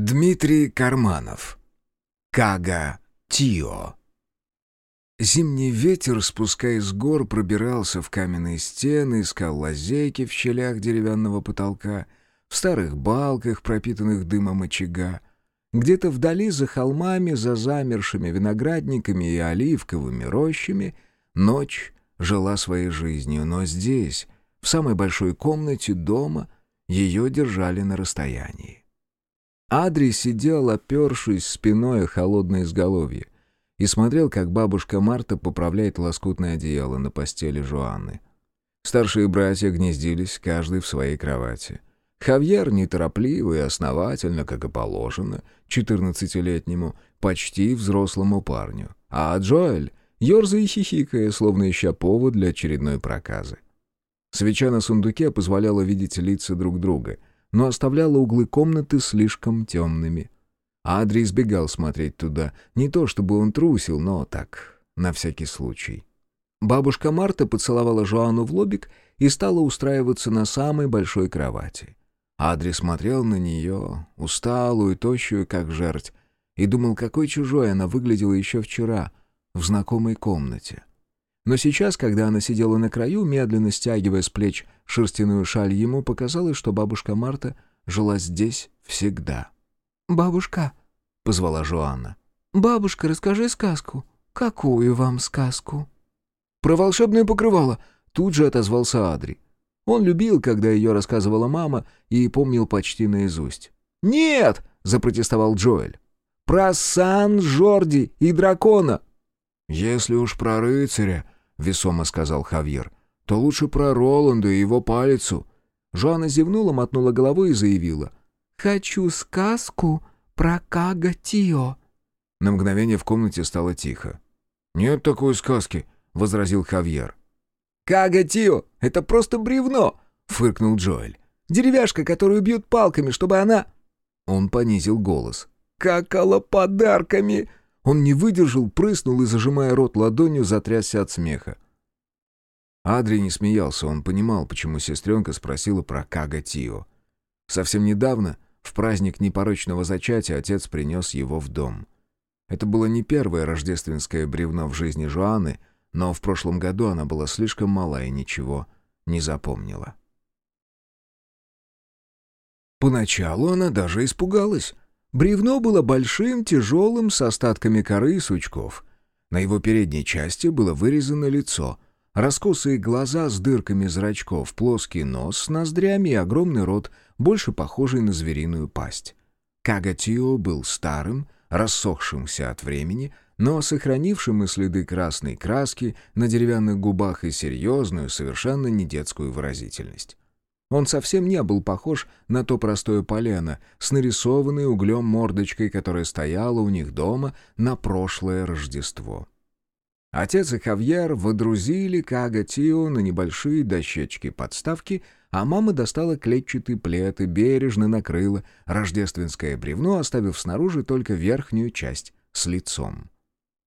Дмитрий Карманов. Кага Тио. Зимний ветер, спускаясь с гор, пробирался в каменные стены, искал лазейки в щелях деревянного потолка, в старых балках, пропитанных дымом очага. Где-то вдали, за холмами, за замершими виноградниками и оливковыми рощами, ночь жила своей жизнью, но здесь, в самой большой комнате дома, ее держали на расстоянии. Адри сидел, опершись спиной о холодное изголовье, и смотрел, как бабушка Марта поправляет лоскутное одеяло на постели Жуанны. Старшие братья гнездились, каждый в своей кровати. Хавьер неторопливо и основательно, как и положено, четырнадцатилетнему, почти взрослому парню. А Джоэль, ерзая и хихикая, словно ища повод для очередной проказы. Свеча на сундуке позволяла видеть лица друг друга — но оставляла углы комнаты слишком темными. Адри избегал смотреть туда, не то чтобы он трусил, но так, на всякий случай. Бабушка Марта поцеловала Жоану в лобик и стала устраиваться на самой большой кровати. Адри смотрел на нее, усталую, тощую, как жерть, и думал, какой чужой она выглядела еще вчера, в знакомой комнате. Но сейчас, когда она сидела на краю, медленно стягивая с плеч шерстяную шаль, ему показалось, что бабушка Марта жила здесь всегда. «Бабушка», — позвала Жоанна. «Бабушка, расскажи сказку». «Какую вам сказку?» «Про волшебное покрывало», — тут же отозвался Адри. Он любил, когда ее рассказывала мама, и помнил почти наизусть. «Нет!» — запротестовал Джоэль. «Про Сан-Жорди и дракона!» «Если уж про рыцаря», — весомо сказал Хавьер, — «то лучше про Роланда и его палицу». Жоанна зевнула, мотнула головой и заявила. «Хочу сказку про Кага Тио». На мгновение в комнате стало тихо. «Нет такой сказки», — возразил Хавьер. «Кага Тио — это просто бревно», — фыркнул Джоэль. «Деревяшка, которую бьют палками, чтобы она...» Он понизил голос. «Какала подарками!» Он не выдержал, прыснул и, зажимая рот ладонью, затрясся от смеха. Адри не смеялся, он понимал, почему сестренка спросила про Кага Тио. Совсем недавно, в праздник непорочного зачатия, отец принес его в дом. Это было не первое рождественское бревно в жизни Жуаны, но в прошлом году она была слишком мала и ничего не запомнила. Поначалу она даже испугалась. Бревно было большим, тяжелым, с остатками коры и сучков. На его передней части было вырезано лицо. Раскосые глаза с дырками зрачков, плоский нос с ноздрями и огромный рот, больше похожий на звериную пасть. Кагатио был старым, рассохшимся от времени, но сохранившим и следы красной краски на деревянных губах и серьезную, совершенно не детскую выразительность. Он совсем не был похож на то простое полено с нарисованной углем мордочкой, которая стояла у них дома на прошлое Рождество. Отец и Хавьер водрузили Кага Тио на небольшие дощечки-подставки, а мама достала клетчатый плед и бережно накрыла рождественское бревно, оставив снаружи только верхнюю часть с лицом.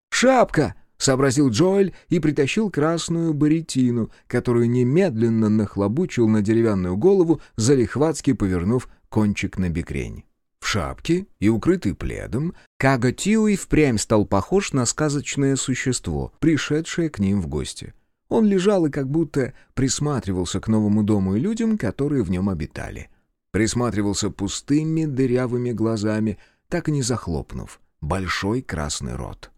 «Шапка!» Сообразил Джоэль и притащил красную баритину, которую немедленно нахлобучил на деревянную голову, залихватски повернув кончик на бекрень. В шапке и укрытый пледом Кага Тиуи впрямь стал похож на сказочное существо, пришедшее к ним в гости. Он лежал и как будто присматривался к новому дому и людям, которые в нем обитали. Присматривался пустыми дырявыми глазами, так и не захлопнув. Большой красный рот.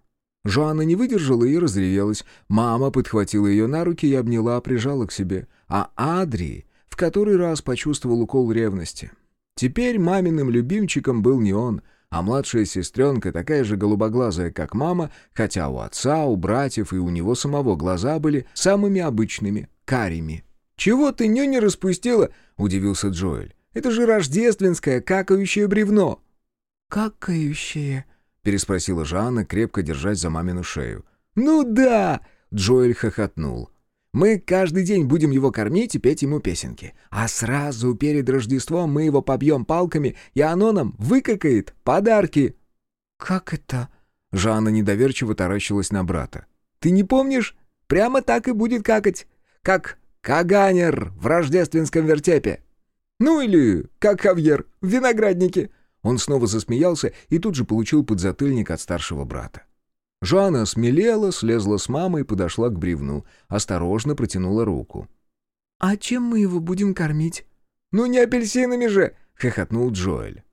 Жоанна не выдержала и разревелась. Мама подхватила ее на руки и обняла, прижала к себе. А Адри в который раз почувствовал укол ревности. Теперь маминым любимчиком был не он, а младшая сестренка, такая же голубоглазая, как мама, хотя у отца, у братьев и у него самого глаза были самыми обычными, карими. «Чего ты нюни распустила?» — удивился Джоэль. «Это же рождественское какающее бревно!» «Какающее?» — переспросила Жанна, крепко держась за мамину шею. «Ну да!» — Джоэль хохотнул. «Мы каждый день будем его кормить и петь ему песенки. А сразу перед Рождеством мы его побьем палками, и оно нам выкакает подарки». «Как это?» Жанна недоверчиво таращилась на брата. «Ты не помнишь? Прямо так и будет какать. Как Каганер в рождественском вертепе. Ну или как Хавьер в винограднике. Он снова засмеялся и тут же получил подзатыльник от старшего брата. Жанна смелела, слезла с мамы и подошла к бревну. Осторожно протянула руку. «А чем мы его будем кормить?» «Ну не апельсинами же!» — хохотнул Джоэль.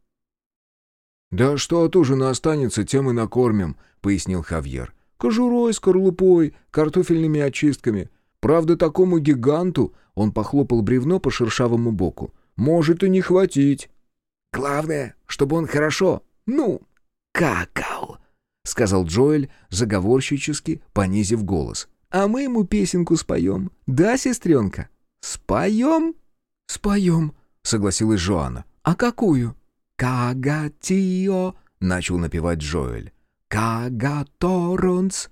«Да что от ужина останется, тем и накормим», — пояснил Хавьер. «Кожурой, скорлупой, картофельными очистками. Правда, такому гиганту...» — он похлопал бревно по шершавому боку. «Может и не хватить». «Главное, чтобы он хорошо, ну, какал», — сказал Джоэль, заговорщически понизив голос. «А мы ему песенку споем. Да, сестренка?» «Споем?» «Споем», — согласилась Жоанна. «А какую?» «Кагатио», — начал напевать Джоэль. «Кагаторунс».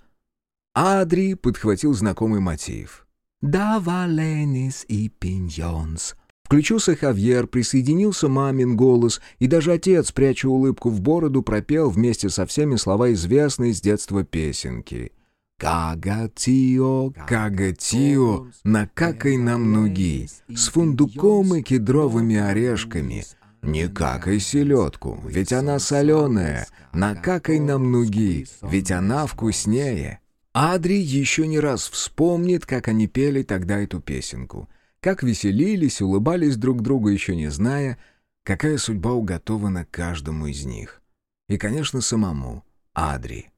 Адри подхватил знакомый мотив. «Да валенис и пиньонс». Включился Хавьер, присоединился мамин голос, и даже отец, пряча улыбку в бороду, пропел вместе со всеми слова известной с детства песенки. «Кагатио, кагатио, накакай нам нуги, с фундуком и кедровыми орешками. Не какай селедку, ведь она соленая, накакай нам нуги, ведь она вкуснее». Адри еще не раз вспомнит, как они пели тогда эту песенку — как веселились, улыбались друг другу, еще не зная, какая судьба уготована каждому из них. И, конечно, самому, Адри.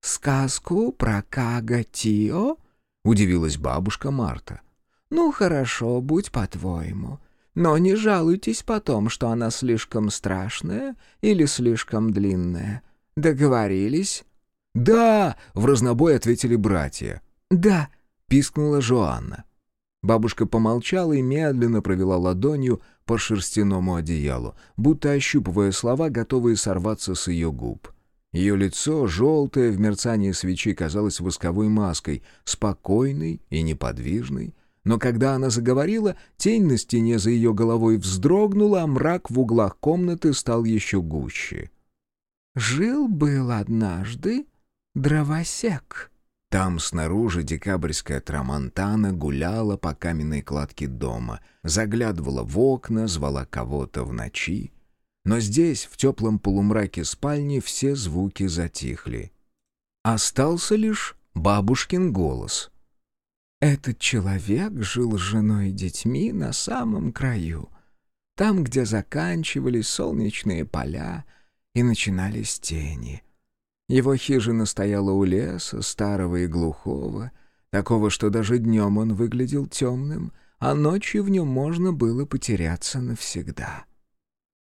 «Сказку про Кагатио?» — удивилась бабушка Марта. «Ну, хорошо, будь по-твоему. Но не жалуйтесь потом, что она слишком страшная или слишком длинная. Договорились?» «Да!» — в разнобой ответили братья. «Да!» — пискнула Жоанна. Бабушка помолчала и медленно провела ладонью по шерстяному одеялу, будто ощупывая слова, готовые сорваться с ее губ. Ее лицо, желтое в мерцании свечи, казалось восковой маской, спокойной и неподвижной. Но когда она заговорила, тень на стене за ее головой вздрогнула, а мрак в углах комнаты стал еще гуще. «Жил-был однажды дровосек», там снаружи декабрьская трамонтана гуляла по каменной кладке дома, заглядывала в окна, звала кого-то в ночи. Но здесь, в теплом полумраке спальни, все звуки затихли. Остался лишь бабушкин голос. «Этот человек жил с женой и детьми на самом краю, там, где заканчивались солнечные поля и начинались тени». Его хижина стояла у леса, старого и глухого, такого, что даже днем он выглядел темным, а ночью в нем можно было потеряться навсегда.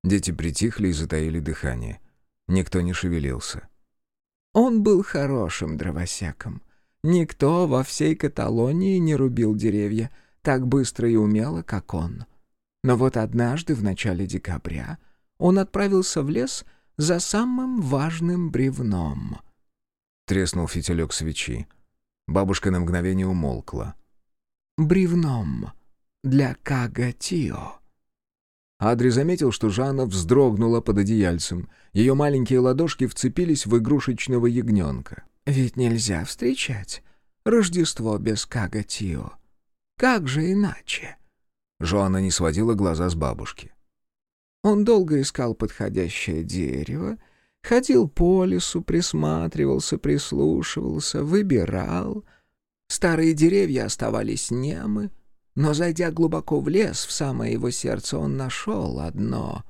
Дети притихли и затаили дыхание. Никто не шевелился. Он был хорошим дровосеком. Никто во всей Каталонии не рубил деревья так быстро и умело, как он. Но вот однажды, в начале декабря, он отправился в лес — за самым важным бревном. Треснул фитилек свечи. Бабушка на мгновение умолкла. «Бревном для Кагатио». Адри заметил, что Жанна вздрогнула под одеяльцем. Ее маленькие ладошки вцепились в игрушечного ягненка. «Ведь нельзя встречать Рождество без Кагатио. Как же иначе?» Жоанна не сводила глаза с бабушки. Он долго искал подходящее дерево, ходил по лесу, присматривался, прислушивался, выбирал. Старые деревья оставались немы, но, зайдя глубоко в лес, в самое его сердце, он нашел одно.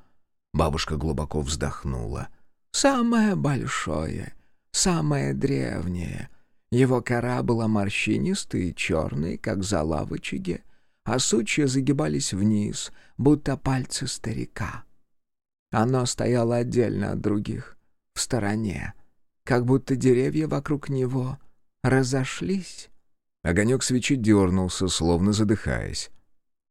Бабушка глубоко вздохнула. «Самое большое, самое древнее». Его кора была морщинистой и черной, как зола в очаге а сучья загибались вниз, будто пальцы старика. Оно стояло отдельно от других, в стороне, как будто деревья вокруг него разошлись. Огонек свечи дернулся, словно задыхаясь.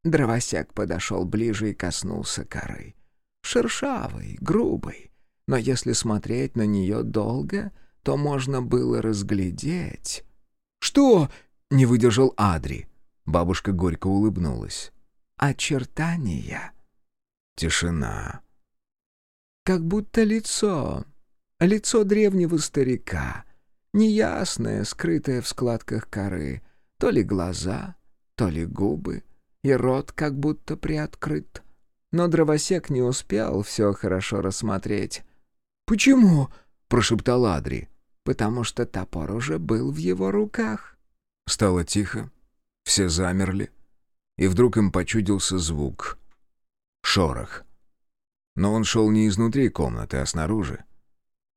Дровосек подошел ближе и коснулся коры. Шершавый, грубый, но если смотреть на нее долго, то можно было разглядеть... «Что?» — не выдержал Адри. Бабушка горько улыбнулась. «Очертания». Тишина. Как будто лицо. Лицо древнего старика. Неясное, скрытое в складках коры. То ли глаза, то ли губы. И рот как будто приоткрыт. но дровосек не успел все хорошо рассмотреть. «Почему?» — прошептал Адри. «Потому что топор уже был в его руках». Стало тихо, все замерли, и вдруг им почудился звук. Шорох. Но он шел не изнутри комнаты, а снаружи.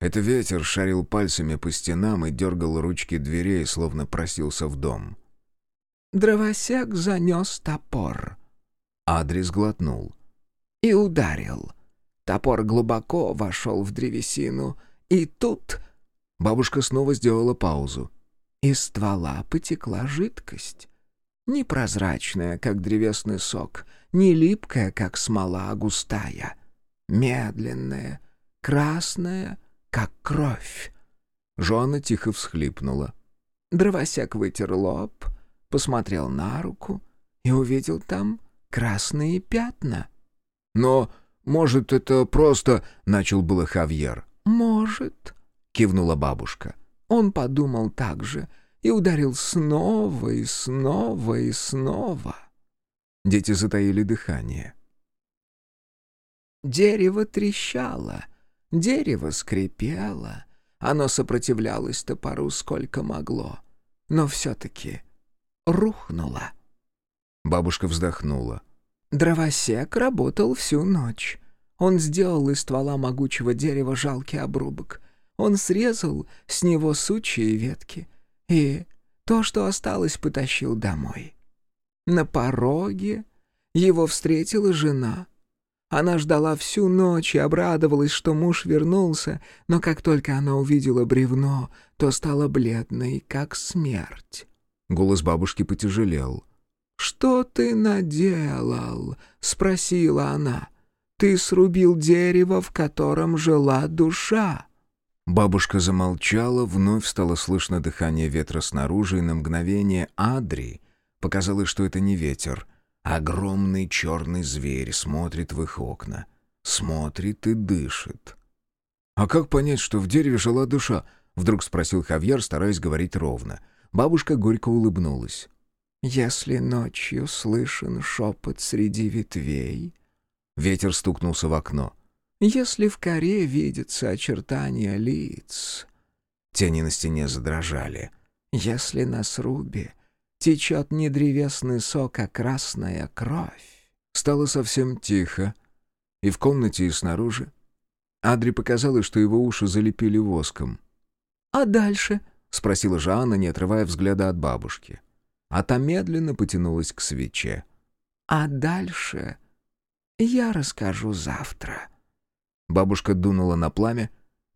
Это ветер шарил пальцами по стенам и дергал ручки дверей, словно просился в дом. Дровосек занес топор. Адрес глотнул. И ударил. Топор глубоко вошел в древесину, и тут... Бабушка снова сделала паузу. Из ствола потекла жидкость. Непрозрачная, как древесный сок, не липкая, как смола, а густая. Медленная, красная, как кровь. Жоанна тихо всхлипнула. Дровосек вытер лоб, посмотрел на руку и увидел там красные пятна. «Но, может, это просто...» — начал было Хавьер. «Может», — кивнула бабушка. Он подумал так же и ударил снова и снова и снова. Дети затаили дыхание. Дерево трещало, дерево скрипело, оно сопротивлялось топору сколько могло, но все-таки рухнула. Бабушка вздохнула. Дровосек работал всю ночь. Он сделал из ствола могучего дерева жалкий обрубок. Он срезал с него сучья и ветки. И то, что осталось, потащил домой. На пороге его встретила жена. Она ждала всю ночь и обрадовалась, что муж вернулся, но как только она увидела бревно, то стала бледной, как смерть. Голос бабушки потяжелел. «Что ты наделал?» — спросила она. «Ты срубил дерево, в котором жила душа». Бабушка замолчала, вновь стало слышно дыхание ветра снаружи, и на мгновение Адри показалось, что это не ветер. Огромный черный зверь смотрит в их окна. Смотрит и дышит. «А как понять, что в дереве жила душа?» — вдруг спросил Хавьер, стараясь говорить ровно — Бабушка горько улыбнулась. «Если ночью слышен шепот среди ветвей...» Ветер стукнулся в окно. «Если в коре видятся очертания лиц...» Тени на стене задрожали. «Если на срубе течет не древесный сок, а красная кровь...» Стало совсем тихо. И в комнате, и снаружи. Адри показалось, что его уши залепили воском. «А дальше?» — спросила Жанна, не отрывая взгляда от бабушки. А та медленно потянулась к свече. «А дальше я расскажу завтра». Бабушка дунула на пламя,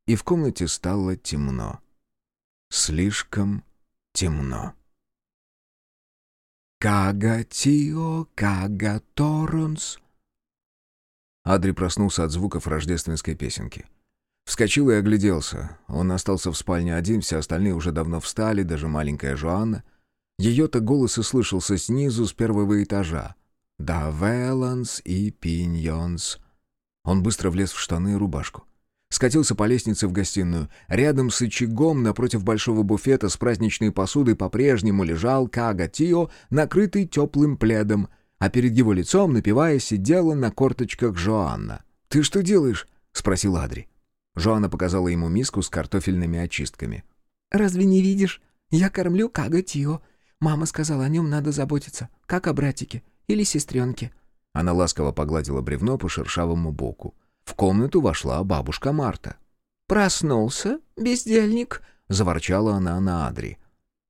и в комнате стало темно. Слишком темно. «Кага Тио, Кага Торренс». Адри проснулся от звуков рождественской песенки. Вскочил и огляделся. Он остался в спальне один, все остальные уже давно встали, даже маленькая Жоанна. Ее-то голос и слышался снизу, с первого этажа. «Да веланс и пиньонс». Он быстро влез в штаны и рубашку. Скатился по лестнице в гостиную. Рядом с очагом, напротив большого буфета с праздничной посудой, по-прежнему лежал Кага Тио, накрытый теплым пледом, а перед его лицом, напивая, сидела на корточках Жоанна. «Ты что делаешь?» — спросил Адри. Жоанна показала ему миску с картофельными очистками. «Разве не видишь? Я кормлю Кага Тио. Мама сказала, о нем надо заботиться, как о братике или сестренке». Она ласково погладила бревно по шершавому боку. В комнату вошла бабушка Марта. «Проснулся, бездельник», — заворчала она на Адри.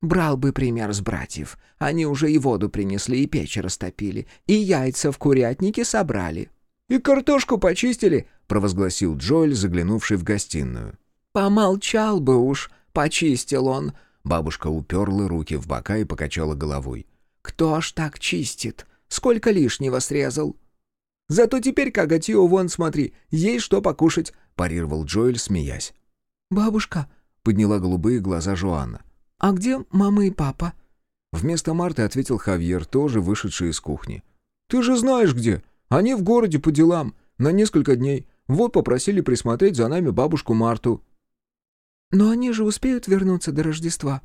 «Брал бы пример с братьев. Они уже и воду принесли, и печь растопили, и яйца в курятнике собрали». «И картошку почистили», — провозгласил Джоэль, заглянувший в гостиную. «Помолчал бы уж, почистил он». Бабушка уперла руки в бока и покачала головой. «Кто ж так чистит? Сколько лишнего срезал?» «Зато теперь, Кагатио, вон смотри, есть что покушать», — парировал Джоэль, смеясь. «Бабушка», — подняла голубые глаза Жоанна. «А где мама и папа?» Вместо Марты ответил Хавьер, тоже вышедший из кухни. «Ты же знаешь где. Они в городе по делам. На несколько дней. Вот попросили присмотреть за нами бабушку Марту». «Но они же успеют вернуться до Рождества?»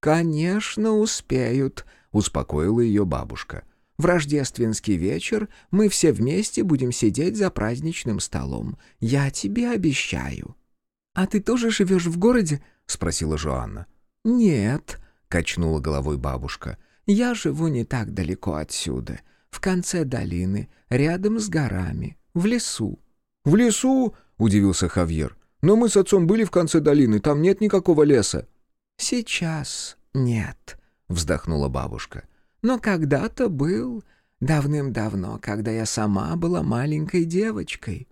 «Конечно, успеют», — успокоила ее бабушка. В рождественский вечер мы все вместе будем сидеть за праздничным столом. Я тебе обещаю». «А ты тоже живешь в городе?» — спросила Жоанна. «Нет», — качнула головой бабушка. «Я живу не так далеко отсюда, в конце долины, рядом с горами, в лесу». «В лесу?» — удивился Хавьер. «Но мы с отцом были в конце долины, там нет никакого леса». «Сейчас нет», — вздохнула бабушка. «Но когда-то был, давным-давно, когда я сама была маленькой девочкой».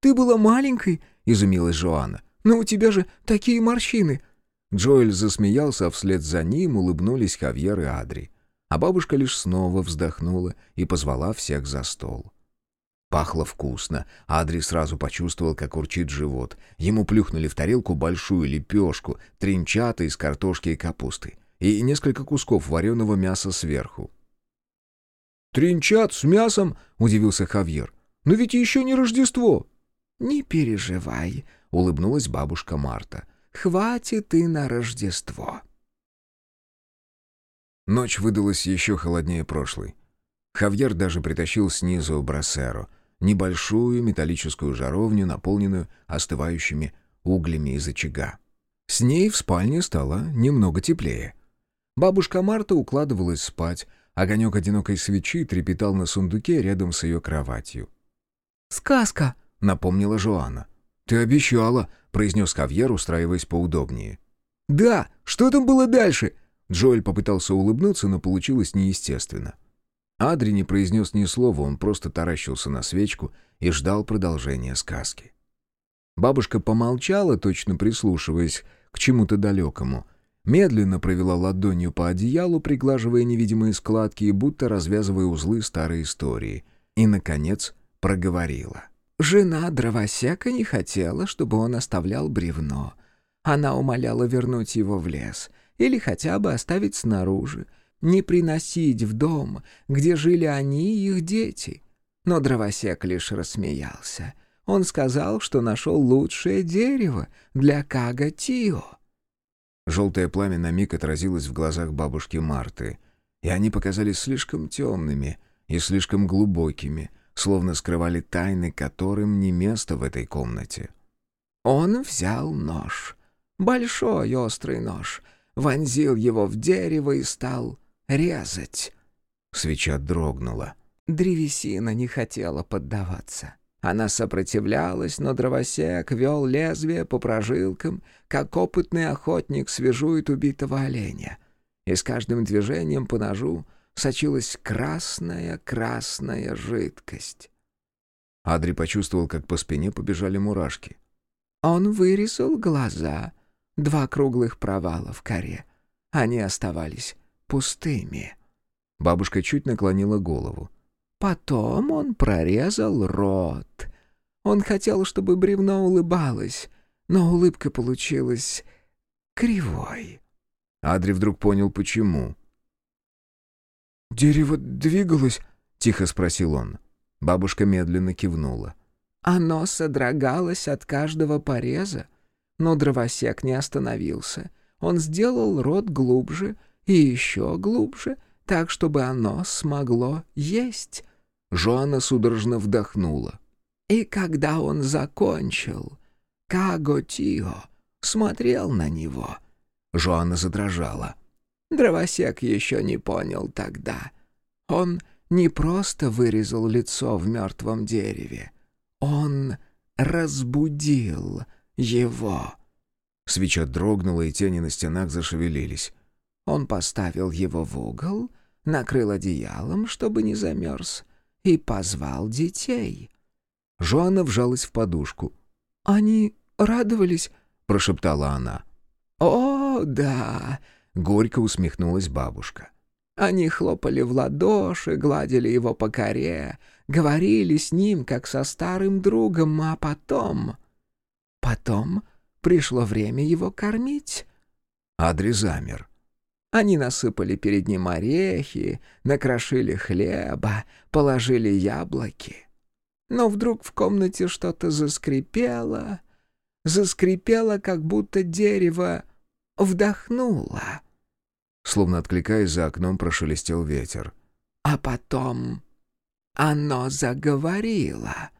«Ты была маленькой?» — изумилась Жоанна. «Но у тебя же такие морщины!» Джоэль засмеялся, а вслед за ним улыбнулись Хавьер и Адри. А бабушка лишь снова вздохнула и позвала всех за стол. Пахло вкусно. Адри сразу почувствовал, как урчит живот. Ему плюхнули в тарелку большую лепешку, тринчата из картошки и капусты, и несколько кусков вареного мяса сверху. «Тринчат с мясом?» — удивился Хавьер. «Но ведь еще не Рождество!» «Не переживай», — улыбнулась бабушка Марта. «Хватит и на Рождество». Ночь выдалась еще холоднее прошлой. Хавьер даже притащил снизу брасеро, небольшую металлическую жаровню, наполненную остывающими углями из очага. С ней в спальне стало немного теплее. Бабушка Марта укладывалась спать, огонек одинокой свечи трепетал на сундуке рядом с ее кроватью. «Сказка!» — напомнила Жоанна. «Ты обещала», — произнес Кавьер, устраиваясь поудобнее. «Да, что там было дальше?» Джоэль попытался улыбнуться, но получилось неестественно. Адри не произнес ни слова, он просто таращился на свечку и ждал продолжения сказки. Бабушка помолчала, точно прислушиваясь к чему-то далекому. Медленно провела ладонью по одеялу, приглаживая невидимые складки и будто развязывая узлы старой истории. И, наконец, проговорила. Жена дровосека не хотела, чтобы он оставлял бревно. Она умоляла вернуть его в лес или хотя бы оставить снаружи, не приносить в дом, где жили они и их дети. Но дровосек лишь рассмеялся. Он сказал, что нашел лучшее дерево для Кага-Тио. Желтое пламя на миг отразилось в глазах бабушки Марты, и они показались слишком темными и слишком глубокими — словно скрывали тайны, которым не место в этой комнате. Он взял нож, большой острый нож, вонзил его в дерево и стал резать. Свеча дрогнула. Древесина не хотела поддаваться. Она сопротивлялась, но дровосек вел лезвие по прожилкам, как опытный охотник свежует убитого оленя. И с каждым движением по ножу сочилась красная-красная жидкость. Адри почувствовал, как по спине побежали мурашки. Он вырезал глаза, два круглых провала в коре. Они оставались пустыми. Бабушка чуть наклонила голову. Потом он прорезал рот. Он хотел, чтобы бревно улыбалось, но улыбка получилась кривой. Адри вдруг понял, почему. «Дерево двигалось?» — тихо спросил он. Бабушка медленно кивнула. «Оно содрогалось от каждого пореза, но дровосек не остановился. Он сделал рот глубже и еще глубже, так, чтобы оно смогло есть». Жоанна судорожно вдохнула. «И когда он закончил, Каго-Тио смотрел на него». Жоанна задрожала. Дровосек еще не понял тогда. Он не просто вырезал лицо в мертвом дереве. Он разбудил его. Свеча дрогнула, и тени на стенах зашевелились. Он поставил его в угол, накрыл одеялом, чтобы не замерз, и позвал детей. Жоанна вжалась в подушку. «Они радовались?» — прошептала она. «О, да!» Горько усмехнулась бабушка. Они хлопали в ладоши, гладили его по коре, говорили с ним, как со старым другом, а потом... Потом пришло время его кормить. Адри замер. Они насыпали перед ним орехи, накрошили хлеба, положили яблоки. Но вдруг в комнате что-то заскрипело, заскрипело, как будто дерево вдохнула. Словно откликаясь, за окном прошелестел ветер. А потом оно заговорило».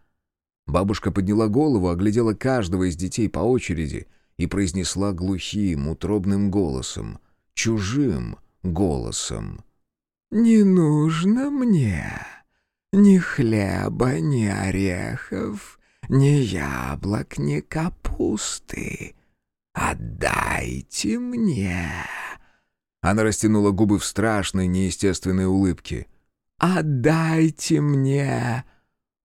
Бабушка подняла голову, оглядела каждого из детей по очереди и произнесла глухим, утробным голосом, чужим голосом. «Не нужно мне ни хлеба, ни орехов, ни яблок, ни капусты. Отдайте мне!» Она растянула губы в страшной, неестественной улыбке. «Отдайте мне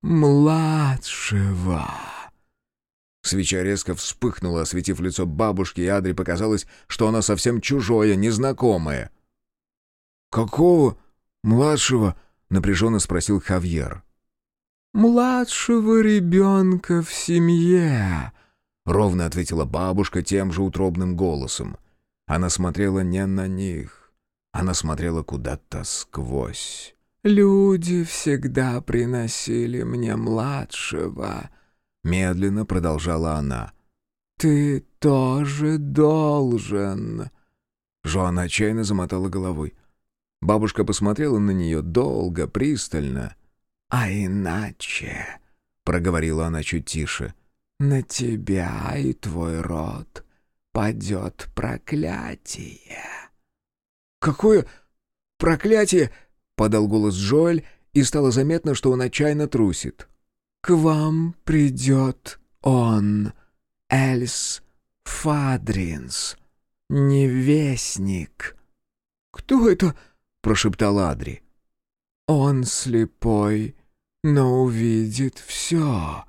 младшего!» Свеча резко вспыхнула, осветив лицо бабушки, и Адри показалось, что она совсем чужое, незнакомое. «Какого младшего?» — напряженно спросил Хавьер. «Младшего ребенка в семье», — ровно ответила бабушка тем же утробным голосом. Она смотрела не на них, она смотрела куда-то сквозь. «Люди всегда приносили мне младшего», — медленно продолжала она. «Ты тоже должен». Жоанна отчаянно замотала головой. Бабушка посмотрела на нее долго, пристально. «А иначе», — проговорила она чуть тише, — «на тебя и твой род падет проклятие». «Какое проклятие?» — подал голос Джоэль, и стало заметно, что он отчаянно трусит. «К вам придет он, Эльс Фадринс, невестник». «Кто это?» — прошептал Адри. «Он слепой, но увидит все».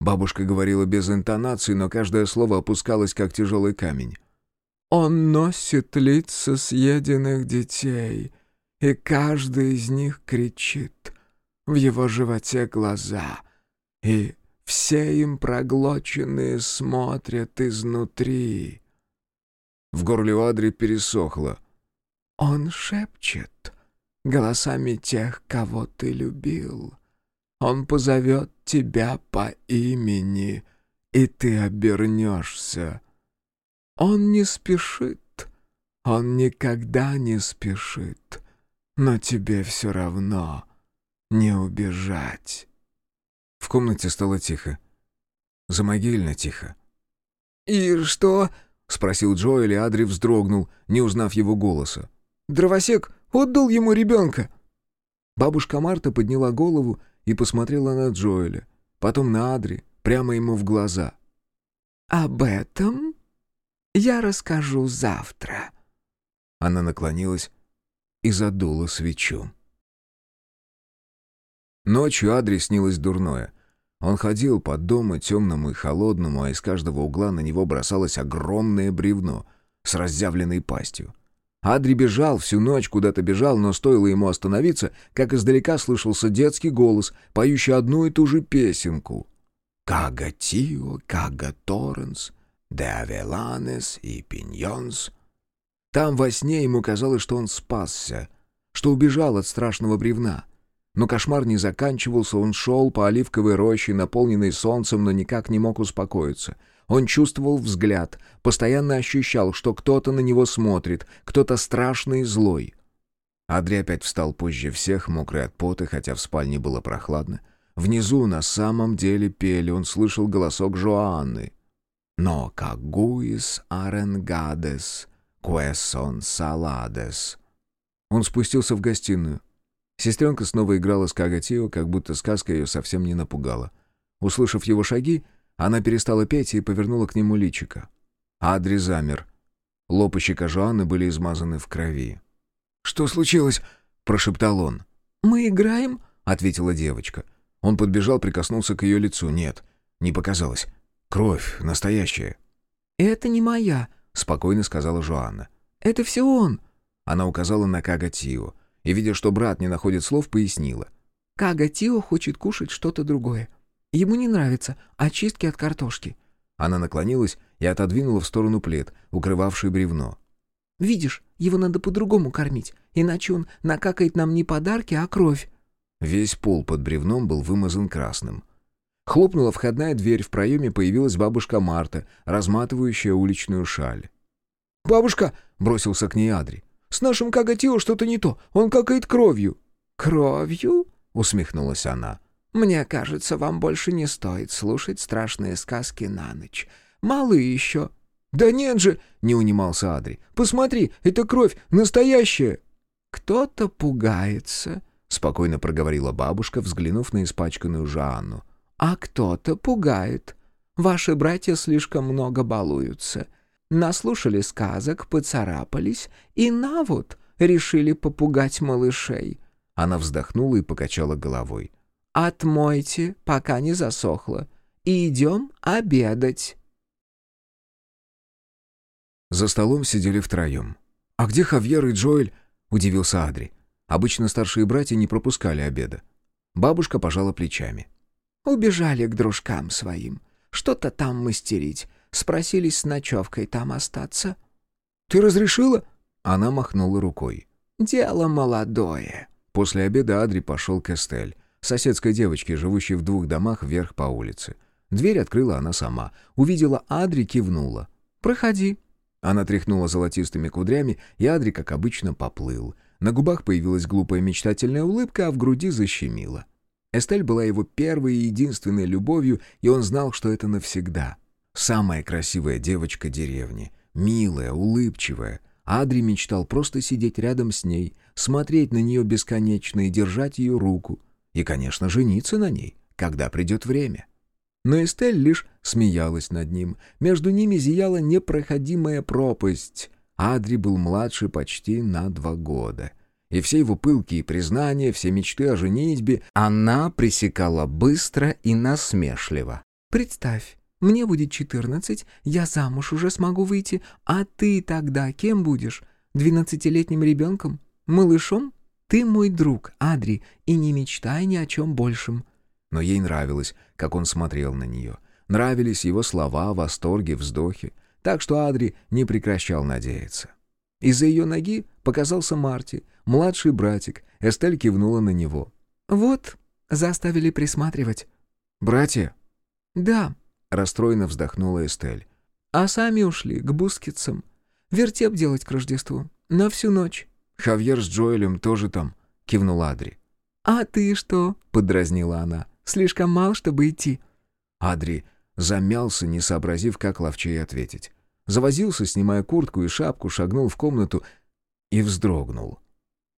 Бабушка говорила без интонации, но каждое слово опускалось, как тяжелый камень. «Он носит лица съеденных детей, и каждый из них кричит. В его животе глаза, и все им проглоченные смотрят изнутри». В горле Адри пересохло. «Он шепчет голосами тех, кого ты любил. Он позовет тебя по имени, и ты обернешься. Он не спешит, он никогда не спешит, но тебе все равно не убежать». В комнате стало тихо. Замогильно тихо. «И что?» — спросил Джоэль, и Адри вздрогнул, не узнав его голоса. «Дровосек отдал ему ребенка!» Бабушка Марта подняла голову и посмотрела на Джоэля, потом на Адри, прямо ему в глаза. «Об этом я расскажу завтра». Она наклонилась и задула свечу. Ночью Адри снилось дурное. Он ходил по дому темному и холодному, а из каждого угла на него бросалось огромное бревно с разъявленной пастью. Адри бежал, всю ночь куда-то бежал, но стоило ему остановиться, как издалека слышался детский голос, поющий одну и ту же песенку. «Кага Тио, Кага Торренс, де и Пиньонс». Там во сне ему казалось, что он спасся, что убежал от страшного бревна. Но кошмар не заканчивался, он шел по оливковой роще, наполненной солнцем, но никак не мог успокоиться — он чувствовал взгляд, постоянно ощущал, что кто-то на него смотрит, кто-то страшный и злой. Адри опять встал позже всех, мокрый от пота, хотя в спальне было прохладно. Внизу на самом деле пели, он слышал голосок Жоанны. «Но кагуис аренгадес, куэсон саладес». Он спустился в гостиную. Сестренка снова играла с Кагатио, как будто сказка ее совсем не напугала. Услышав его шаги, она перестала петь и повернула к нему личико. Адри замер. Лоб и щека Жоанны были измазаны в крови. «Что случилось?» — прошептал он. «Мы играем?» — ответила девочка. Он подбежал, прикоснулся к ее лицу. «Нет, не показалось. Кровь настоящая». «Это не моя», — спокойно сказала Жоанна. «Это все он». Она указала на Кага Тио и, видя, что брат не находит слов, пояснила. «Кага Тио хочет кушать что-то другое. Ему не нравятся очистки от картошки». Она наклонилась и отодвинула в сторону плед, укрывавший бревно. «Видишь, его надо по-другому кормить, иначе он накакает нам не подарки, а кровь». Весь пол под бревном был вымазан красным. Хлопнула входная дверь, в проеме появилась бабушка Марта, разматывающая уличную шаль. «Бабушка!» — бросился к ней Адри. «С нашим Кагатио что-то не то, он какает кровью». «Кровью?» — усмехнулась она. «Мне кажется, вам больше не стоит слушать страшные сказки на ночь. Малы еще». «Да нет же!» — не унимался Адри. «Посмотри, это кровь настоящая!» «Кто-то пугается», — спокойно проговорила бабушка, взглянув на испачканную Жанну. «А кто-то пугает. Ваши братья слишком много балуются. Наслушали сказок, поцарапались, и на вот решили попугать малышей». Она вздохнула и покачала головой. «Отмойте, пока не засохло, и идем обедать». За столом сидели втроем. «А где Хавьер и Джоэль?» — удивился Адри. Обычно старшие братья не пропускали обеда. Бабушка пожала плечами. «Убежали к дружкам своим. Что-то там мастерить. Спросились с ночевкой там остаться». «Ты разрешила?» Она махнула рукой. «Дело молодое». После обеда Адри пошел к Эстель, соседской девочке, живущей в двух домах вверх по улице. Дверь открыла она сама. Увидела Адри, кивнула. «Проходи». Она тряхнула золотистыми кудрями, и Адри, как обычно, поплыл. На губах появилась глупая мечтательная улыбка, а в груди защемило. Эстель была его первой и единственной любовью, и он знал, что это навсегда. Самая красивая девочка деревни. Милая, улыбчивая. Адри мечтал просто сидеть рядом с ней, смотреть на нее бесконечно и держать ее руку. И, конечно, жениться на ней, когда придет время. Но Эстель лишь смеялась над ним. Между ними зияла непроходимая пропасть. Адри был младше почти на два года. И все его пылкие признания, все мечты о женитьбе она пресекала быстро и насмешливо. «Представь, мне будет четырнадцать, я замуж уже смогу выйти, а ты тогда кем будешь? Двенадцатилетним ребенком? Малышом? Ты мой друг, Адри, и не мечтай ни о чем большем». Но ей нравилось, как он смотрел на нее. Нравились его слова, восторги, вздохи. Так что Адри не прекращал надеяться. Из-за ее ноги показался Марти, младший братик. Эстель кивнула на него. «Вот, заставили присматривать». «Братья?» «Да», — расстроенно вздохнула Эстель. «А сами ушли к Бускетсам. Вертеп делать к Рождеству. На всю ночь». «Хавьер с Джоэлем тоже там», — кивнул Адри. «А ты что?» — подразнила она. «Слишком мал, чтобы идти». Адри замялся, не сообразив, как ловчей ответить. Завозился, снимая куртку и шапку, шагнул в комнату и вздрогнул.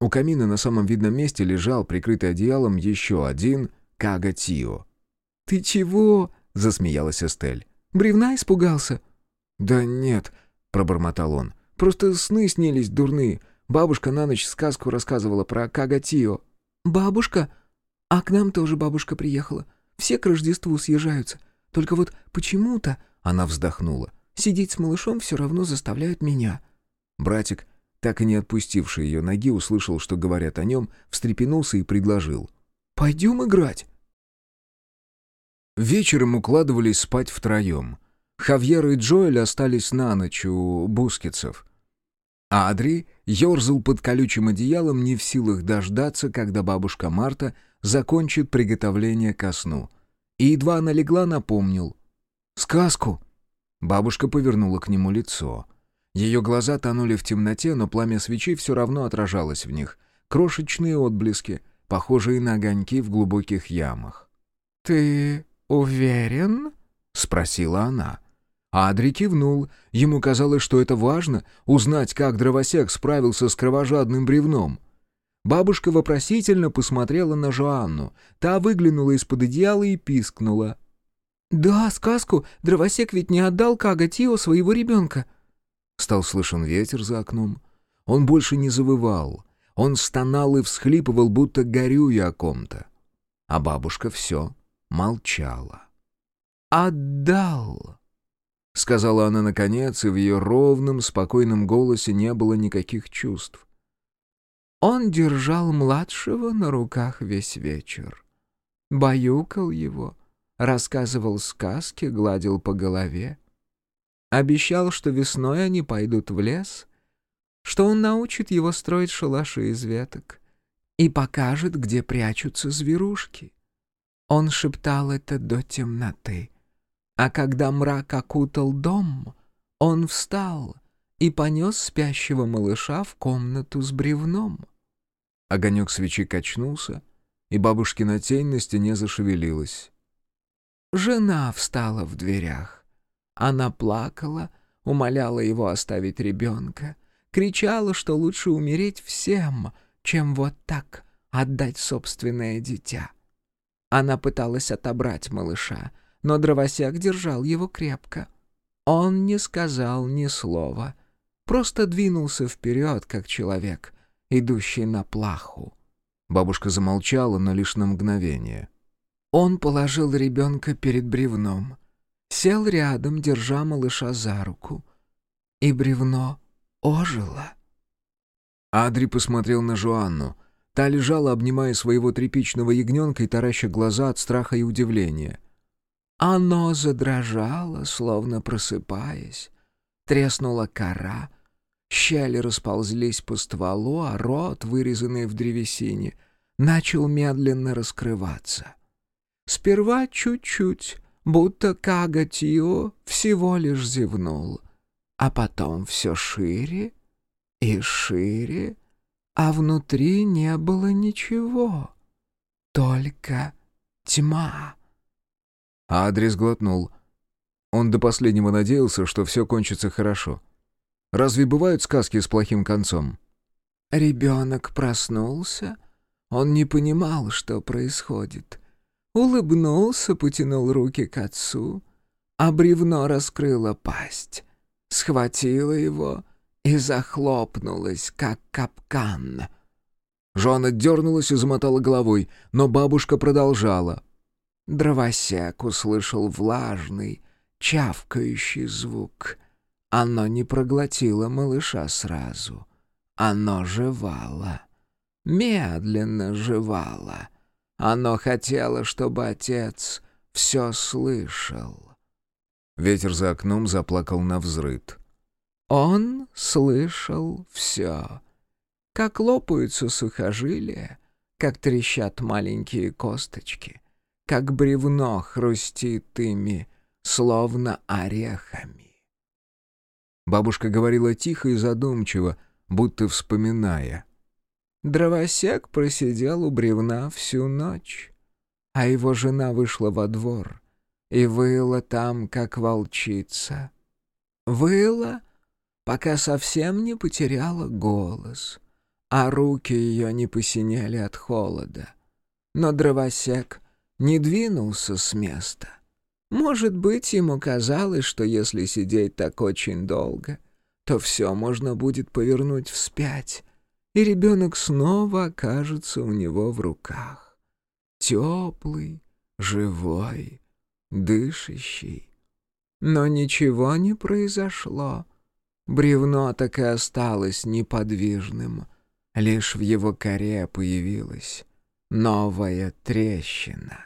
У камина на самом видном месте лежал, прикрытый одеялом, еще один Кагатио. «Ты чего?» — засмеялась Эстель. «Бревна испугался?» «Да нет», — пробормотал он. «Просто сны снились дурные. Бабушка на ночь сказку рассказывала про Кагатио». «Бабушка? А к нам тоже бабушка приехала. Все к Рождеству съезжаются. Только вот почему-то...» — она вздохнула. «Сидеть с малышом все равно заставляют меня». Братик, так и не отпустивший ее ноги, услышал, что говорят о нем, встрепенулся и предложил. «Пойдем играть». Вечером укладывались спать втроем. Хавьер и Джоэль остались на ночь у бускетцев. А Адри ерзал под колючим одеялом, не в силах дождаться, когда бабушка Марта закончит приготовление ко сну. И едва она легла, напомнил. «Сказку!» Бабушка повернула к нему лицо. Ее глаза тонули в темноте, но пламя свечи все равно отражалось в них. Крошечные отблески, похожие на огоньки в глубоких ямах. «Ты уверен?» — спросила она. Адри кивнул. Ему казалось, что это важно — узнать, как дровосек справился с кровожадным бревном. Бабушка вопросительно посмотрела на Жоанну. Та выглянула из-под одеяла и пискнула. «Да, сказку. Дровосек ведь не отдал Кага Тио своего ребенка». Стал слышен ветер за окном. Он больше не завывал. Он стонал и всхлипывал, будто горюя о ком-то. А бабушка все молчала. «Отдал!» — сказала она наконец, и в ее ровном, спокойном голосе не было никаких чувств. Он держал младшего на руках весь вечер. Баюкал его, рассказывал сказки, гладил по голове. Обещал, что весной они пойдут в лес, что он научит его строить шалаши из веток и покажет, где прячутся зверушки. Он шептал это до темноты. А когда мрак окутал дом, он встал и понес спящего малыша в комнату с бревном. Огонек свечи качнулся, и бабушкина тень на стене зашевелилась. Жена встала в дверях. Она плакала, умоляла его оставить ребенка, кричала, что лучше умереть всем, чем вот так отдать собственное дитя. Она пыталась отобрать малыша, но дровосек держал его крепко. Он не сказал ни слова, просто двинулся вперед, как человек, идущий на плаху. Бабушка замолчала, но лишь на мгновение. Он положил ребенка перед бревном, сел рядом, держа малыша за руку, и бревно ожило. Адри посмотрел на Жуанну. Та лежала, обнимая своего тряпичного ягненка и тараща глаза от страха и удивления. Оно задрожало, словно просыпаясь. Треснула кора, щели расползлись по стволу, а рот, вырезанный в древесине, начал медленно раскрываться. Сперва чуть-чуть, будто Кагатио всего лишь зевнул, а потом все шире и шире, а внутри не было ничего, только тьма. Адрес глотнул. Он до последнего надеялся, что все кончится хорошо. Разве бывают сказки с плохим концом? Ребенок проснулся. Он не понимал, что происходит. Улыбнулся, потянул руки к отцу, а бревно раскрыло пасть, схватило его и захлопнулось, как капкан. Жона дернулась и замотала головой, но бабушка продолжала. Дровосек услышал влажный, чавкающий звук. Оно не проглотило малыша сразу. Оно жевало. Медленно жевало. Оно хотело, чтобы отец все слышал. Ветер за окном заплакал на взрыд. Он слышал все. Как лопаются сухожилия, как трещат маленькие косточки, как бревно хрустит ими, словно орехами. Бабушка говорила тихо и задумчиво, будто вспоминая. Дровосек просидел у бревна всю ночь, а его жена вышла во двор и выла там, как волчица. Выла, пока совсем не потеряла голос, а руки ее не посинели от холода. Но дровосек не двинулся с места. Может быть, ему казалось, что если сидеть так очень долго, то все можно будет повернуть вспять, и ребенок снова окажется у него в руках. Теплый, живой, дышащий. Но ничего не произошло. Бревно так и осталось неподвижным. Лишь в его коре появилась новая трещина.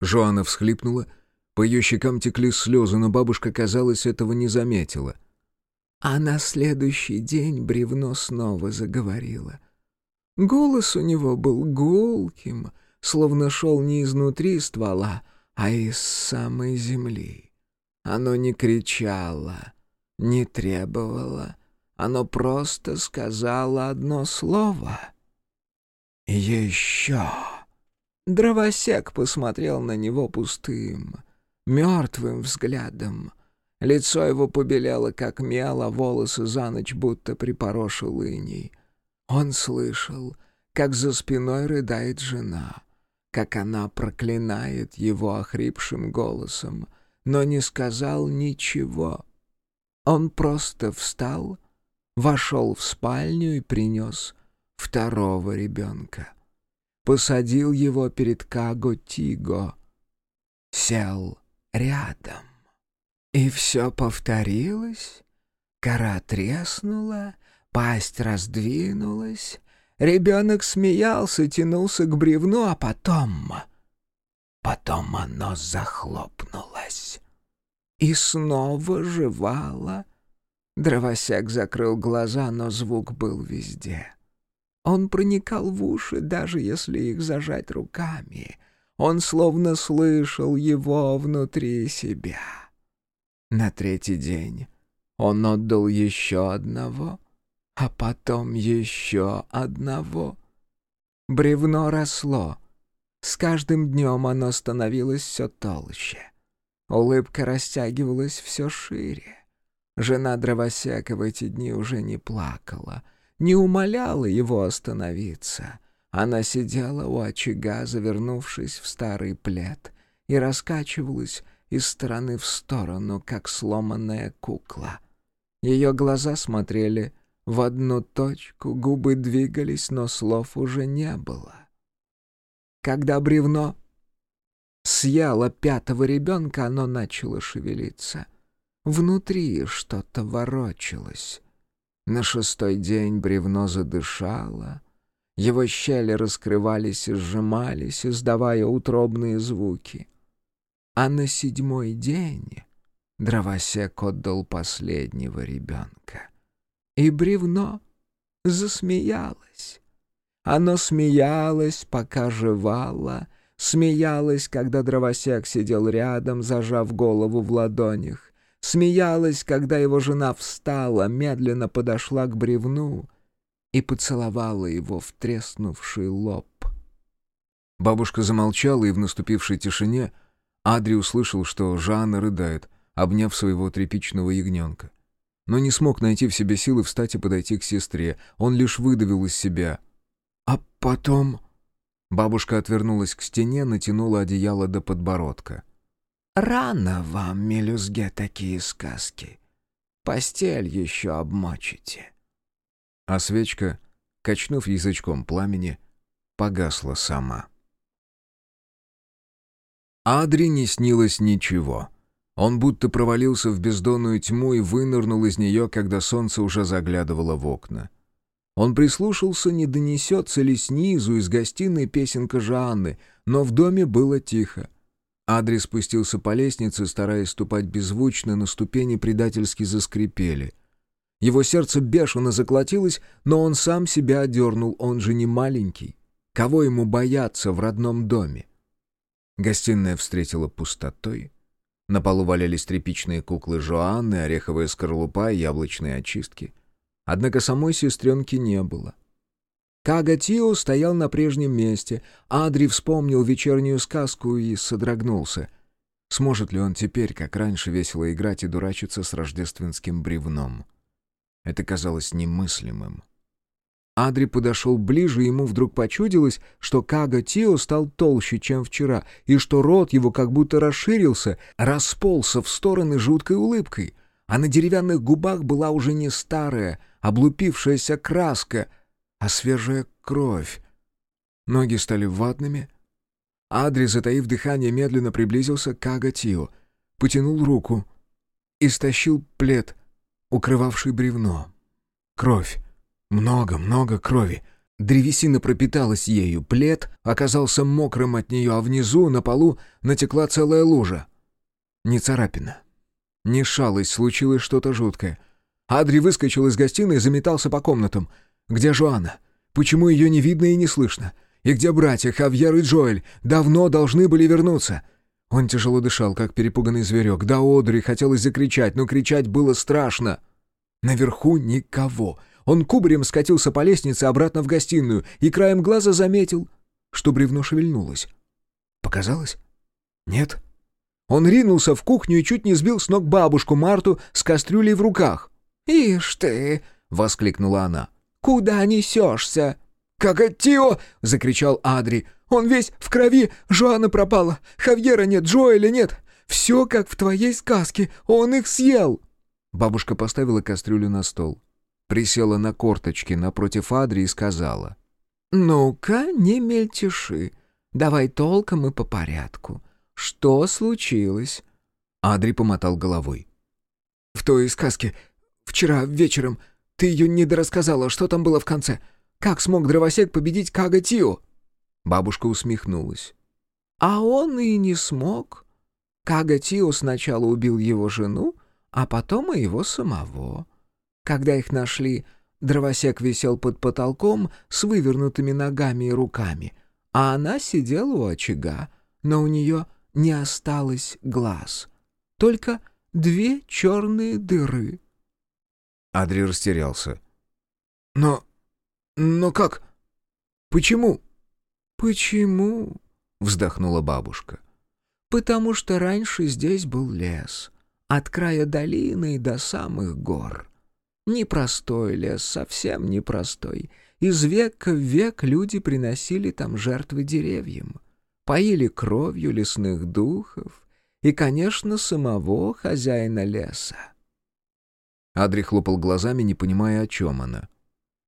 Жоанна всхлипнула, по ее щекам текли слезы, но бабушка, казалось, этого не заметила. А на следующий день бревно снова заговорило. Голос у него был гулким, словно шел не изнутри ствола, а из самой земли. Оно не кричало, не требовало, оно просто сказала одно слово. «Еще». Дровосек посмотрел на него пустым, мертвым взглядом. Лицо его побелело, как мел, волосы за ночь будто припорошил иней. Он слышал, как за спиной рыдает жена, как она проклинает его охрипшим голосом, но не сказал ничего. Он просто встал — вошел в спальню и принес второго ребенка. Посадил его перед Каго-Тиго, сел рядом. И все повторилось. Кора треснула, пасть раздвинулась, ребенок смеялся, тянулся к бревну, а потом... Потом оно захлопнулось и снова жевало, Дровосек закрыл глаза, но звук был везде. Он проникал в уши, даже если их зажать руками. Он словно слышал его внутри себя. На третий день он отдал еще одного, а потом еще одного. Бревно росло. С каждым днем оно становилось все толще. Улыбка растягивалась все шире. Жена дровосека в эти дни уже не плакала, не умоляла его остановиться. Она сидела у очага, завернувшись в старый плед, и раскачивалась из стороны в сторону, как сломанная кукла. Ее глаза смотрели в одну точку, губы двигались, но слов уже не было. Когда бревно съело пятого ребенка, оно начало шевелиться. Внутри что-то ворочалось. На шестой день бревно задышало. Его щели раскрывались и сжимались, издавая утробные звуки. А на седьмой день дровосек отдал последнего ребенка. И бревно засмеялось. Оно смеялось, пока жевало, смеялось, когда дровосек сидел рядом, зажав голову в ладонях, смеялось, когда его жена встала, медленно подошла к бревну и поцеловала его в треснувший лоб. Бабушка замолчала, и в наступившей тишине — Адри услышал, что Жанна рыдает, обняв своего тряпичного ягненка. Но не смог найти в себе силы встать и подойти к сестре. Он лишь выдавил из себя. «А потом...» Бабушка отвернулась к стене, натянула одеяло до подбородка. «Рано вам, мелюзге, такие сказки. Постель еще обмочите». А свечка, качнув язычком пламени, погасла сама. Адри не снилось ничего. Он будто провалился в бездонную тьму и вынырнул из нее, когда солнце уже заглядывало в окна. Он прислушался, не донесется ли снизу из гостиной песенка Жанны, но в доме было тихо. Адри спустился по лестнице, стараясь ступать беззвучно, на ступени предательски заскрипели. Его сердце бешено заколотилось, но он сам себя одернул, он же не маленький. Кого ему бояться в родном доме? Гостиная встретила пустотой. На полу валялись тряпичные куклы Жоанны, ореховая скорлупа и яблочные очистки. Однако самой сестренки не было. Кага Тио стоял на прежнем месте. Адри вспомнил вечернюю сказку и содрогнулся. Сможет ли он теперь, как раньше, весело играть и дурачиться с рождественским бревном? Это казалось немыслимым. Адри подошел ближе, ему вдруг почудилось, что Кага Тио стал толще, чем вчера, и что рот его как будто расширился, расползся в стороны жуткой улыбкой, а на деревянных губах была уже не старая, облупившаяся краска, а свежая кровь. Ноги стали ватными. Адри, затаив дыхание, медленно приблизился к Кага Тио, потянул руку и стащил плед, укрывавший бревно. Кровь. Много-много крови. Древесина пропиталась ею, плед оказался мокрым от нее, а внизу, на полу, натекла целая лужа. Не царапина. Не шалость, случилось что-то жуткое. Адри выскочил из гостиной и заметался по комнатам. «Где Жоанна? Почему ее не видно и не слышно? И где братья Хавьер и Джоэль? Давно должны были вернуться». Он тяжело дышал, как перепуганный зверек. Да Одри хотелось закричать, но кричать было страшно. Наверху никого. Он кубарем скатился по лестнице обратно в гостиную и краем глаза заметил, что бревно шевельнулось. Показалось? Нет. Он ринулся в кухню и чуть не сбил с ног бабушку Марту с кастрюлей в руках. «Ишь ты!» — воскликнула она. «Куда несешься?» «Кагатио!» — закричал Адри. «Он весь в крови! Жоанна пропала! Хавьера нет, Джоэля нет! Все как в твоей сказке! Он их съел!» Бабушка поставила кастрюлю на стол присела на корточки напротив Адри и сказала. «Ну-ка, не мельтеши. Давай толком и по порядку. Что случилось?» Адри помотал головой. «В той сказке, вчера вечером, ты ее недорассказала, что там было в конце. Как смог дровосек победить Кага Тио?» Бабушка усмехнулась. «А он и не смог. Кага Тио сначала убил его жену, а потом и его самого. Когда их нашли, дровосек висел под потолком с вывернутыми ногами и руками, а она сидела у очага, но у нее не осталось глаз, только две черные дыры. Адри растерялся. «Но... но как? Почему? «Почему?» — вздохнула бабушка. «Потому что раньше здесь был лес, от края долины до самых гор. Непростой лес, совсем непростой. Из века в век люди приносили там жертвы деревьям, поили кровью лесных духов и, конечно, самого хозяина леса. Адри хлопал глазами, не понимая, о чем она.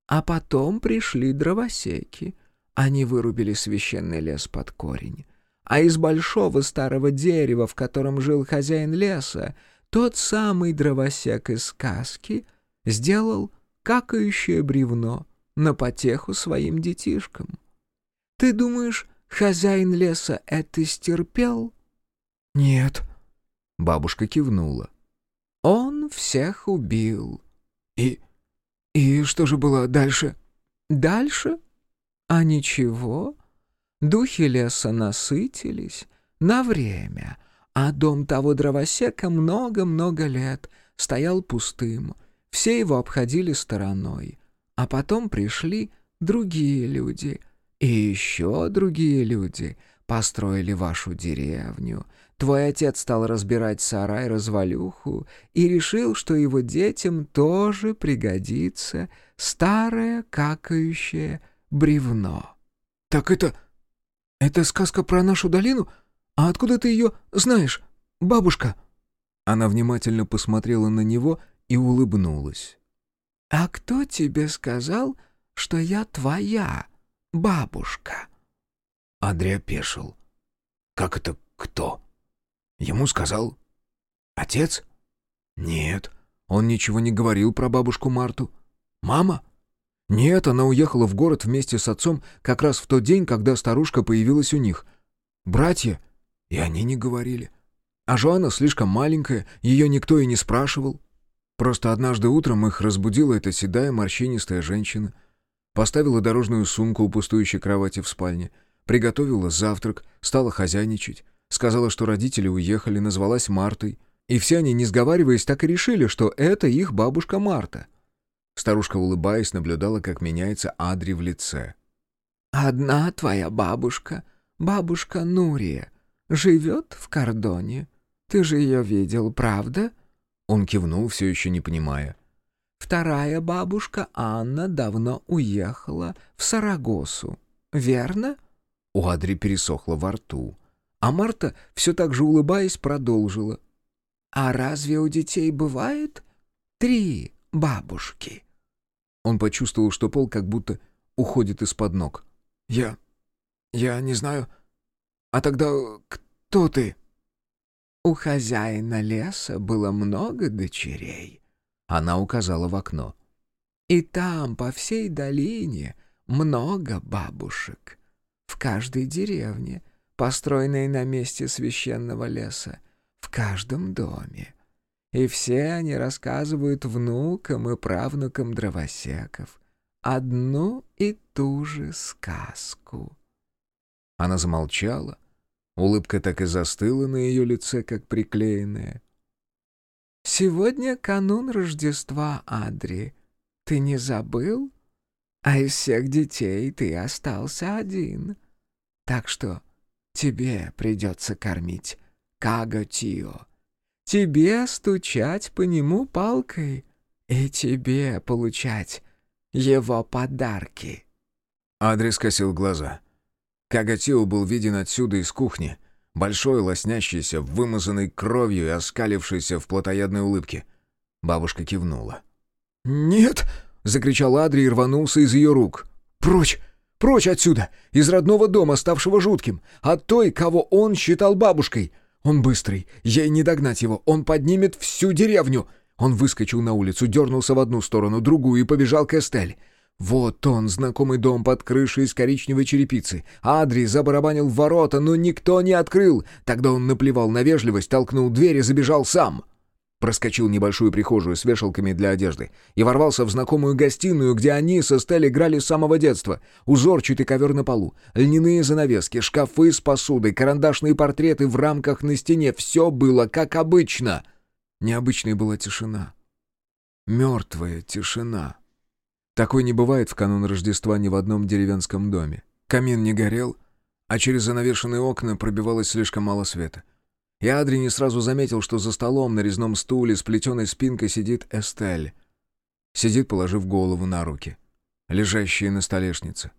А потом пришли дровосеки. Они вырубили священный лес под корень. А из большого старого дерева, в котором жил хозяин леса, тот самый дровосек из сказки сделал какающее бревно на потеху своим детишкам. Ты думаешь, хозяин леса это стерпел? Нет. Бабушка кивнула. Он всех убил. И... и что же было дальше? Дальше? А ничего. Духи леса насытились на время, а дом того дровосека много-много лет стоял пустым. Все его обходили стороной. А потом пришли другие люди, и еще другие люди построили вашу деревню, Твой отец стал разбирать сарай-развалюху и решил, что его детям тоже пригодится старое какающее бревно. «Так это... это сказка про нашу долину? А откуда ты ее знаешь, бабушка?» Она внимательно посмотрела на него и улыбнулась. «А кто тебе сказал, что я твоя бабушка?» Андрей опешил. «Как это кто?» Ему сказал... Отец? Нет, он ничего не говорил про бабушку Марту. Мама? Нет, она уехала в город вместе с отцом как раз в тот день, когда старушка появилась у них. Братья? И они не говорили. А Жоанна слишком маленькая, ее никто и не спрашивал. Просто однажды утром их разбудила эта седая морщинистая женщина. Поставила дорожную сумку у пустующей кровати в спальне, приготовила завтрак, стала хозяйничать. Сказала, что родители уехали, назвалась Мартой. И все они, не сговариваясь, так и решили, что это их бабушка Марта. Старушка, улыбаясь, наблюдала, как меняется Адри в лице. «Одна твоя бабушка, бабушка Нурия, живет в Кордоне. Ты же ее видел, правда?» Он кивнул, все еще не понимая. «Вторая бабушка Анна давно уехала в Сарагосу, верно?» У Адри пересохло во рту. А Марта, все так же улыбаясь, продолжила. «А разве у детей бывает три бабушки?» Он почувствовал, что пол как будто уходит из-под ног. «Я... я не знаю. А тогда кто ты?» «У хозяина леса было много дочерей», — она указала в окно. «И там, по всей долине, много бабушек. В каждой деревне построенные на месте священного леса, в каждом доме. И все они рассказывают внукам и правнукам дровосеков одну и ту же сказку. Она замолчала. Улыбка так и застыла на ее лице, как приклеенная. «Сегодня канун Рождества, Адри. Ты не забыл? А из всех детей ты остался один. Так что Тебе придется кормить Каготио. Тебе стучать по нему палкой. И тебе получать его подарки. Адрес косил глаза. Кагатио был виден отсюда из кухни, большой, лоснящийся, вымазанный кровью и оскалившийся в плотоядной улыбке. Бабушка кивнула. «Нет!» — закричал Адри и рванулся из ее рук. «Прочь! Прочь отсюда, из родного дома, ставшего жутким, от той, кого он считал бабушкой. Он быстрый, ей не догнать его, он поднимет всю деревню. Он выскочил на улицу, дернулся в одну сторону, другую и побежал к Эстель. Вот он, знакомый дом под крышей из коричневой черепицы. Адри забарабанил в ворота, но никто не открыл. Тогда он наплевал на вежливость, толкнул дверь и забежал сам проскочил небольшую прихожую с вешалками для одежды и ворвался в знакомую гостиную, где они со Стель играли с самого детства. Узорчатый ковер на полу, льняные занавески, шкафы с посудой, карандашные портреты в рамках на стене — все было как обычно. Необычной была тишина. Мертвая тишина. Такой не бывает в канун Рождества ни в одном деревенском доме. Камин не горел, а через занавешенные окна пробивалось слишком мало света. И Адри не сразу заметил, что за столом на резном стуле с плетеной спинкой сидит Эстель. Сидит, положив голову на руки, лежащие на столешнице.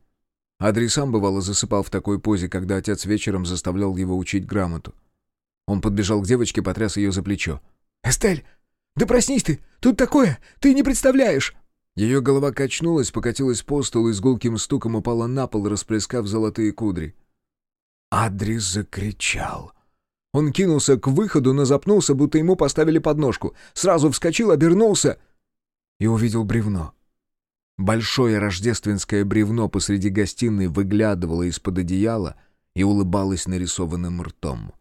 Адри сам бывало засыпал в такой позе, когда отец вечером заставлял его учить грамоту. Он подбежал к девочке, потряс ее за плечо. «Эстель, да проснись ты! Тут такое! Ты не представляешь!» Ее голова качнулась, покатилась по столу и с гулким стуком упала на пол, расплескав золотые кудри. Адри закричал. Он кинулся к выходу, но запнулся, будто ему поставили подножку. Сразу вскочил, обернулся и увидел бревно. Большое рождественское бревно посреди гостиной выглядывало из-под одеяла и улыбалось нарисованным ртом.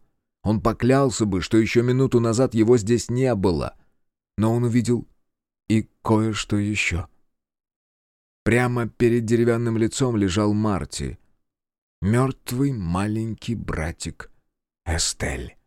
Он поклялся бы, что еще минуту назад его здесь не было. Но он увидел и кое-что еще. Прямо перед деревянным лицом лежал Марти, мертвый маленький братик Эстель.